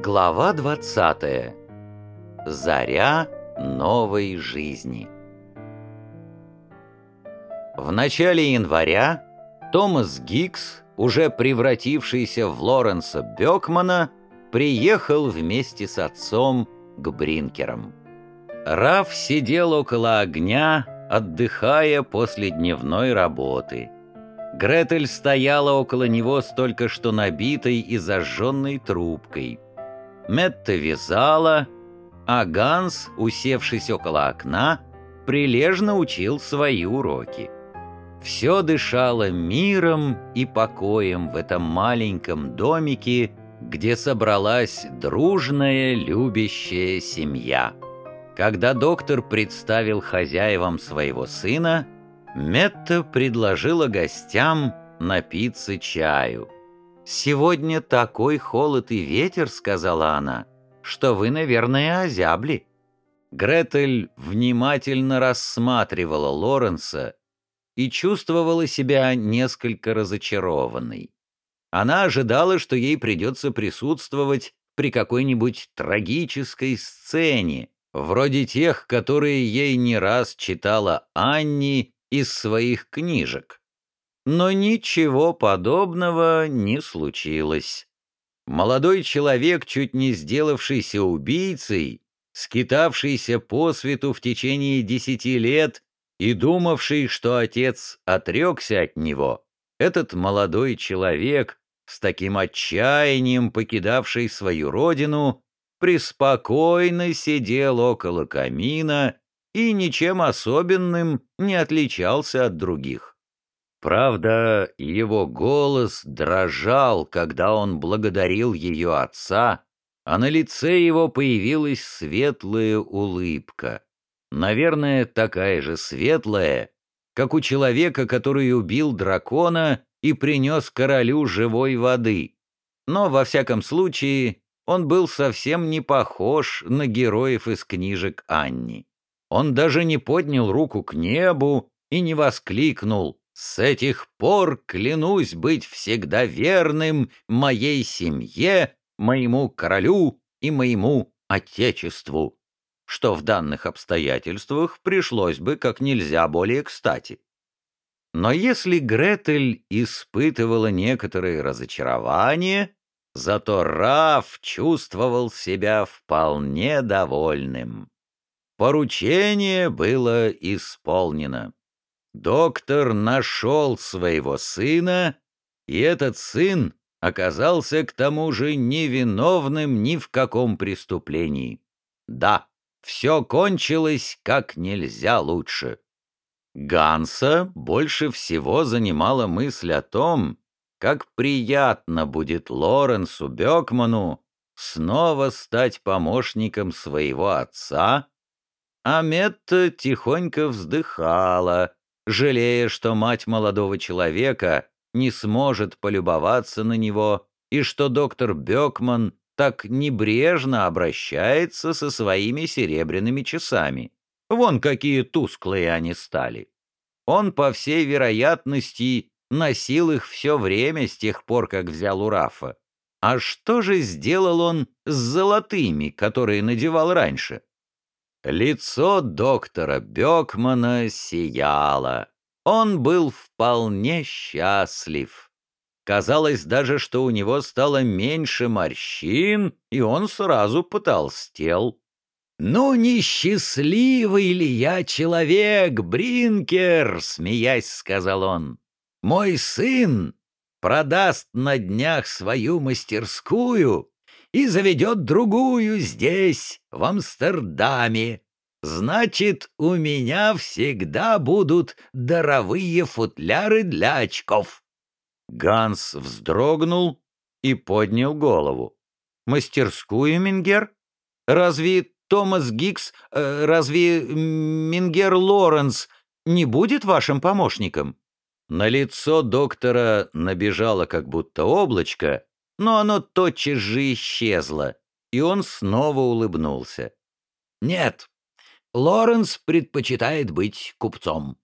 Глава 20. Заря новой жизни. В начале января Томас Гикс, уже превратившийся в Лоренса Бёкмана, приехал вместе с отцом к Бринкерам. Раф сидел около огня, отдыхая после дневной работы. Гретель стояла около него с только что набитой и зажженной трубкой. Метта вязала, а Ганс, усевшись около окна, прилежно учил свои уроки. Все дышало миром и покоем в этом маленьком домике, где собралась дружная, любящая семья. Когда доктор представил хозяевам своего сына, Метта предложила гостям напиться чаю. «Сегодня такой холод и ветер», — сказала она, — «что вы, наверное, озябли». Гретель внимательно рассматривала Лоренса и чувствовала себя несколько разочарованной. Она ожидала, что ей придется присутствовать при какой-нибудь трагической сцене, вроде тех, которые ей не раз читала Анни из своих книжек. Но ничего подобного не случилось. Молодой человек, чуть не сделавшийся убийцей, скитавшийся по свету в течение десяти лет и думавший, что отец отрекся от него, этот молодой человек, с таким отчаянием покидавший свою родину, преспокойно сидел около камина и ничем особенным не отличался от других. Правда, его голос дрожал, когда он благодарил ее отца, а на лице его появилась светлая улыбка. Наверное, такая же светлая, как у человека, который убил дракона и принес королю живой воды. Но, во всяком случае, он был совсем не похож на героев из книжек Анни. Он даже не поднял руку к небу и не воскликнул «С этих пор клянусь быть всегда верным моей семье, моему королю и моему отечеству», что в данных обстоятельствах пришлось бы как нельзя более кстати. Но если Гретель испытывала некоторые разочарования, зато Раф чувствовал себя вполне довольным. Поручение было исполнено. Доктор нашел своего сына, и этот сын оказался к тому же невиновным ни в каком преступлении. Да, все кончилось как нельзя лучше. Ганса больше всего занимала мысль о том, как приятно будет Лоренсу Бекману снова стать помощником своего отца а Метта тихонько вздыхала, жалея, что мать молодого человека не сможет полюбоваться на него и что доктор Бекман так небрежно обращается со своими серебряными часами. Вон какие тусклые они стали. Он, по всей вероятности, носил их все время с тех пор, как взял у Рафа. А что же сделал он с золотыми, которые надевал раньше? Лицо доктора Бекмана сияло. Он был вполне счастлив. Казалось даже, что у него стало меньше морщин, и он сразу потолстел. «Ну, несчастливый ли я человек, Бринкер?» — смеясь сказал он. «Мой сын продаст на днях свою мастерскую и заведет другую здесь, в Амстердаме. Значит, у меня всегда будут даровые футляры для очков». Ганс вздрогнул и поднял голову. «Мастерскую, Мингер? Разве Томас Гикс, э, разве Мингер Лоренс не будет вашим помощником?» На лицо доктора набежало как будто облачко, но оно тотчас же исчезло, и он снова улыбнулся. «Нет, Лоренс предпочитает быть купцом».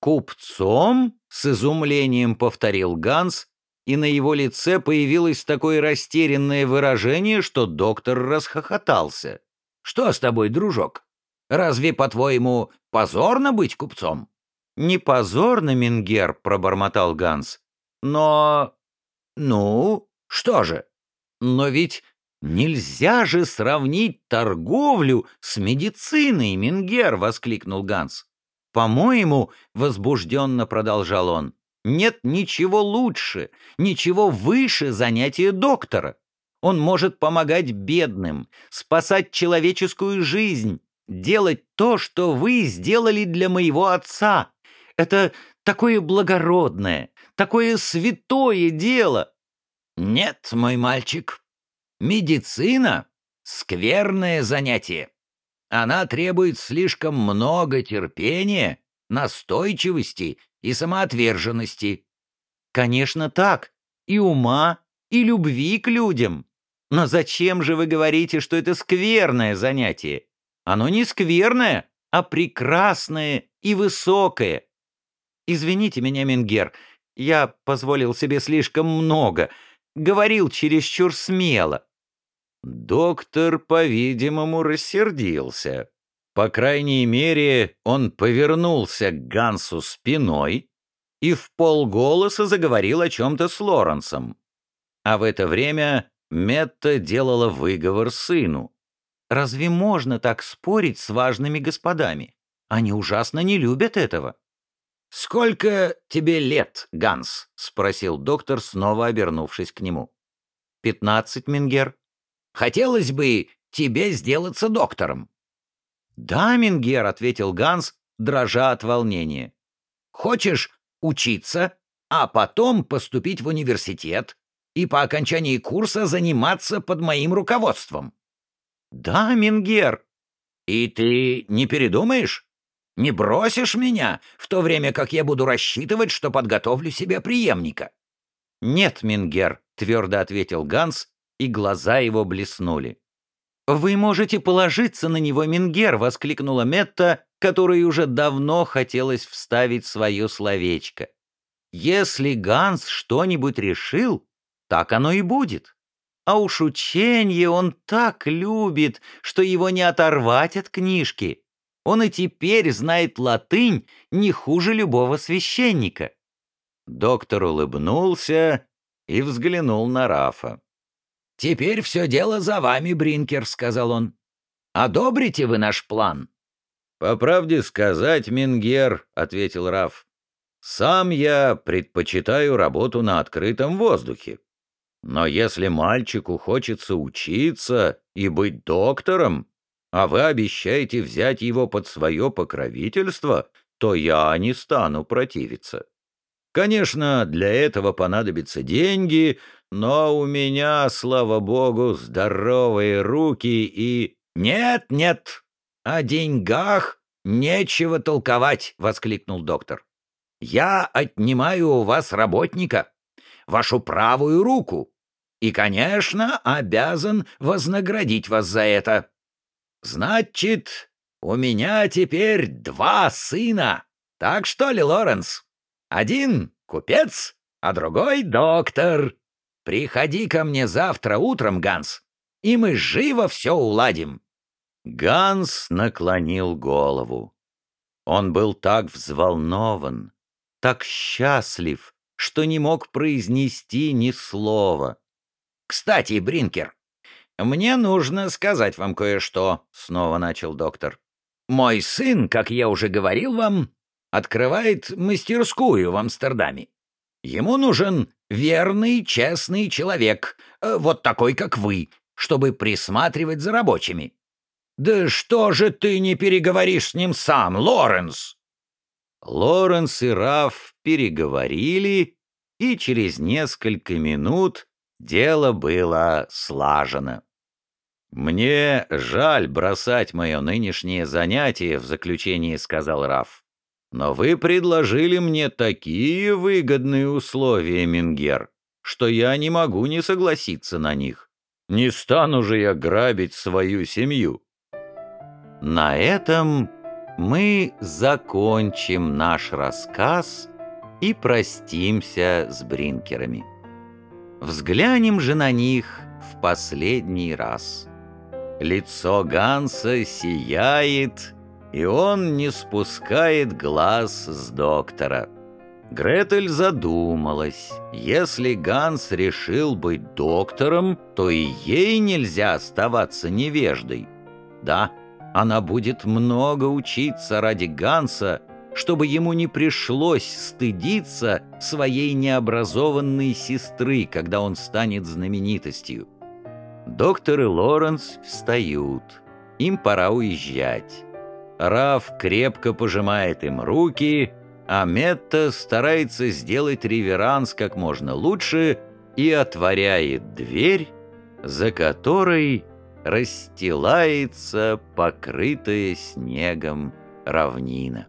«Купцом?» — с изумлением повторил Ганс и на его лице появилось такое растерянное выражение, что доктор расхохотался. «Что с тобой, дружок? Разве, по-твоему, позорно быть купцом?» «Не позорно, Мингер», — пробормотал Ганс. «Но...» «Ну, что же?» «Но ведь нельзя же сравнить торговлю с медициной, Мингер!» — воскликнул Ганс. «По-моему, — возбужденно продолжал он, — нет ничего лучше, ничего выше занятия доктора. Он может помогать бедным, спасать человеческую жизнь, делать то, что вы сделали для моего отца. Это такое благородное, такое святое дело. Нет, мой мальчик, медицина — скверное занятие. Она требует слишком много терпения, настойчивости и самоотверженности. Конечно, так. И ума, и любви к людям. Но зачем же вы говорите, что это скверное занятие? Оно не скверное, а прекрасное и высокое. Извините меня, Менгер, я позволил себе слишком много, говорил чересчур смело. Доктор, по-видимому, рассердился. По крайней мере, он повернулся к Гансу спиной и в полголоса заговорил о чем-то с Лоренсом. А в это время Метта делала выговор сыну. «Разве можно так спорить с важными господами? Они ужасно не любят этого». «Сколько тебе лет, Ганс?» — спросил доктор, снова обернувшись к нему. «Пятнадцать, Мингер». Хотелось бы тебе сделаться доктором». «Да, Мингер», — ответил Ганс, дрожа от волнения. «Хочешь учиться, а потом поступить в университет и по окончании курса заниматься под моим руководством?» «Да, Мингер». «И ты не передумаешь? Не бросишь меня, в то время как я буду рассчитывать, что подготовлю себе преемника?» «Нет, Мингер», — твердо ответил Ганс и глаза его блеснули. «Вы можете положиться на него, Мингер!» — воскликнула Метта, которой уже давно хотелось вставить свое словечко. «Если Ганс что-нибудь решил, так оно и будет. А уж ученье он так любит, что его не оторвать от книжки. Он и теперь знает латынь не хуже любого священника». Доктор улыбнулся и взглянул на Рафа. «Теперь все дело за вами, Бринкер», — сказал он. «Одобрите вы наш план?» «По правде сказать, Мингер», — ответил Раф, — «сам я предпочитаю работу на открытом воздухе. Но если мальчику хочется учиться и быть доктором, а вы обещаете взять его под свое покровительство, то я не стану противиться. Конечно, для этого понадобятся деньги, но у меня, слава богу, здоровые руки и... «Нет, нет, о деньгах нечего толковать», — воскликнул доктор. «Я отнимаю у вас работника, вашу правую руку, и, конечно, обязан вознаградить вас за это. Значит, у меня теперь два сына, так что ли, Лоренс? Один купец, а другой доктор. Приходи ко мне завтра утром, Ганс, и мы живо все уладим». Ганс наклонил голову. Он был так взволнован, так счастлив, что не мог произнести ни слова. «Кстати, Бринкер, мне нужно сказать вам кое-что», — снова начал доктор. «Мой сын, как я уже говорил вам, открывает мастерскую в Амстердаме. Ему нужен верный, честный человек, э, вот такой, как вы, чтобы присматривать за рабочими. Да что же ты не переговоришь с ним сам, Лоренс? Лоренс и Раф переговорили, и через несколько минут дело было слажено. «Мне жаль бросать мое нынешнее занятие», — в заключении сказал Раф. Но вы предложили мне такие выгодные условия, Мингер, что я не могу не согласиться на них. Не стану же я грабить свою семью. На этом мы закончим наш рассказ и простимся с бринкерами. Взглянем же на них в последний раз. Лицо Ганса сияет, и он не спускает глаз с доктора. Гретель задумалась. Если Ганс решил быть доктором, то и ей нельзя оставаться невеждой. Да, она будет много учиться ради Ганса, чтобы ему не пришлось стыдиться своей необразованной сестры, когда он станет знаменитостью. Доктор и Лоренс встают. Им пора уезжать. Раф крепко пожимает им руки, а Метта старается сделать реверанс как можно лучше и отворяет дверь, за которой расстилается покрытая снегом равнина.